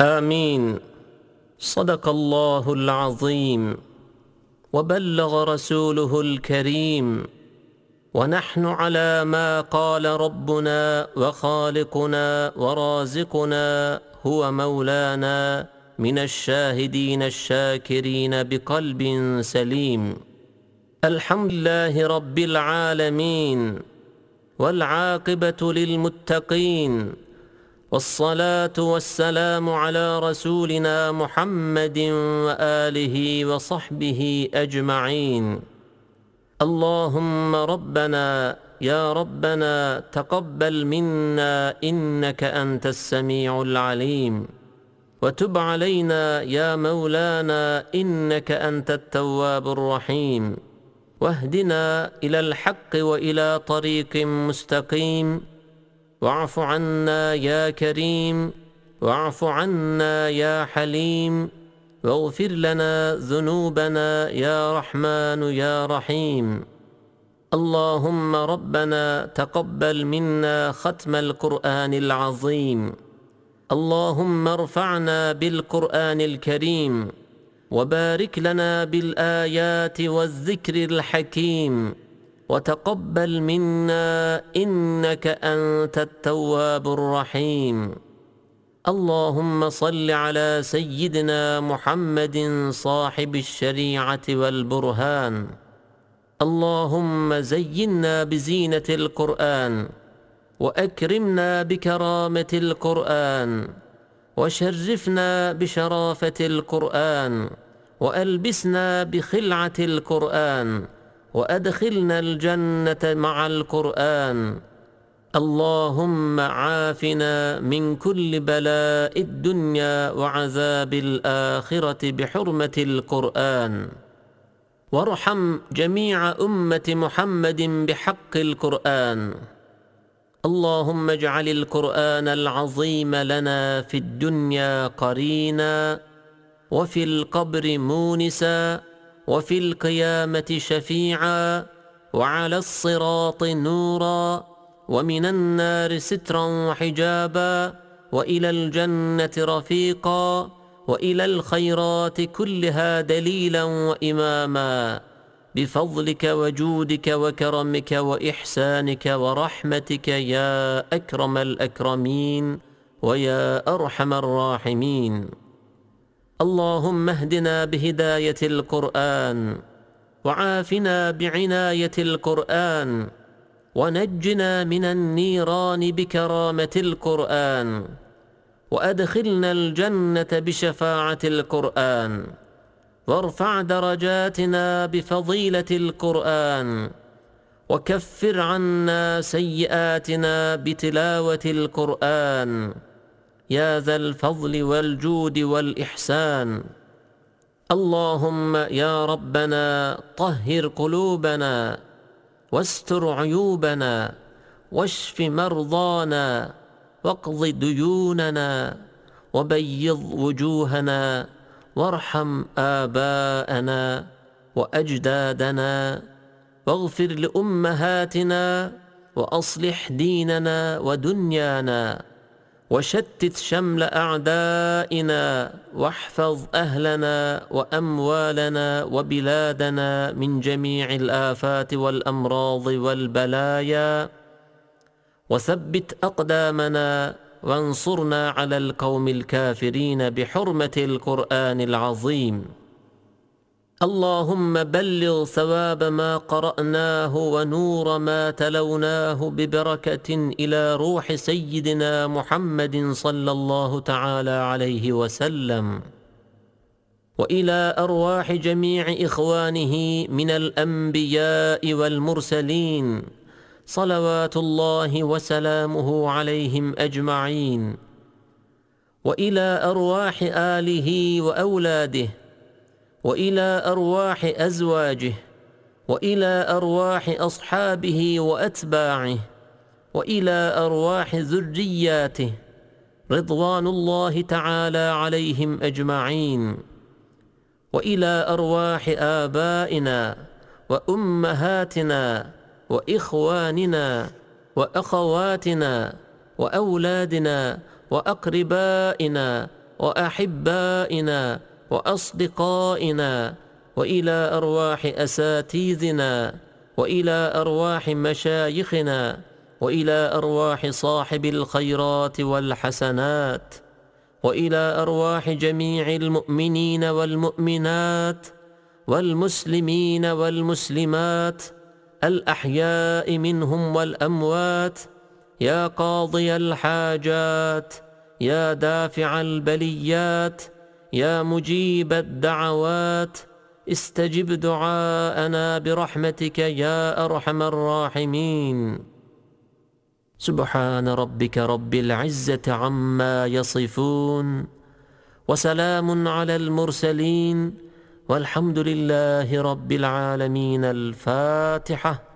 آمين. صدق الله العظيم. وبلغ رسوله الكريم. ونحن على ما قال ربنا وخالقنا ورازقنا. هو مولانا من الشاهدين الشاكرين بقلب سليم. الحمد لله رب العالمين. والعاقبة للمتقين. والصلاة والسلام على رسولنا محمد وآله وصحبه أجمعين. اللهم ربنا يا ربنا تقبل منا إنك أنت السميع العليم. وتب علينا يا مولانا إنك أنت التواب الرحيم. واهدنا إلى الحق وإلى طريق مستقيم. واعف عنا يا كريم واعف عنا يا حليم واغفر لنا ذنوبنا يا رحمن يا رحيم. اللهم ربنا تقبل منا ختم القرآن العظيم. اللهم ارفعنا بالقرآن الكريم وبارك لنا بالآيات والذكر الحكيم. وتقبل منا إنك أنت التواب الرحيم. اللهم صل على سيدنا محمد صاحب الشريعة والبرهان. اللهم زينا بزينة القرآن وأكرمنا بكرامة القرآن وشرفنا بشرافة القرآن وألبسنا بخلعة القرآن وأدخلنا الجنة مع القرآن. اللهم عافنا من كل بلاء الدنيا وعذاب الآخرة بحرمة القرآن. وارحم جميع أمة محمد بحق القرآن. اللهم اجعل القرآن العظيم لنا في الدنيا قرينا وفي القبر مونسا وفي القيامة شفيعا وعلى الصراط نورا ومن النار سترا وحجابا وإلى الجنة رفيقا وإلى الخيرات كلها دليلا وإماما بفضلك وجودك وكرمك وإحسانك ورحمتك يا أكرم الأكرمين ويا أرحم الراحمين اللهم اهدنا بهداية القرآن وعافنا بعناية القرآن ونجنا من النيران بكرامة القرآن وأدخلنا الجنة بشفاعة القرآن وارفع درجاتنا بفضيلة القرآن وكفر عنا سيئاتنا بتلاوة القرآن يا ذا الفضل والجود والإحسان. اللهم يا ربنا طهر قلوبنا واستر عيوبنا واشف مرضانا واقض ديوننا وبيض وجوهنا وارحم آباءنا وأجدادنا واغفر لأمهاتنا وأصلح ديننا ودنيانا وشتت شمل أعدائنا واحفظ أهلنا وأموالنا وبلادنا من جميع الآفات والأمراض والبلايا. وثبت أقدامنا وانصرنا على القوم الكافرين بحرمة القرآن العظيم. اللهم بلغ ثواب ما قرأناه ونور ما تلوناه ببركة إلى روح سيدنا محمد صلى الله تعالى عليه وسلم. وإلى أرواح جميع إخوانه من الأنبياء والمرسلين صلوات الله وسلامه عليهم أجمعين. وإلى أرواح آله وأولاده وإلى أرواح أزواجه وإلى أرواح أصحابه وأتباعه وإلى أرواح ذرياته رضوان الله تعالى عليهم أجمعين وإلى أرواح آبائنا وأمهاتنا وإخواننا وأخواتنا وأولادنا وأقربائنا وأحبائنا وأصدقائنا وإلى أرواح اساتذنا وإلى أرواح مشايخنا وإلى أرواح صاحب الخيرات والحسنات وإلى أرواح جميع المؤمنين والمؤمنات والمسلمين والمسلمات الأحياء منهم والأموات يا قاضي الحاجات يا دافع البليات يا مجيب الدعوات استجب دعاءنا برحمتك يا أرحم الراحمين. سبحان ربك رب العزة عما يصفون وسلام على المرسلين والحمد لله رب العالمين. الفاتحة.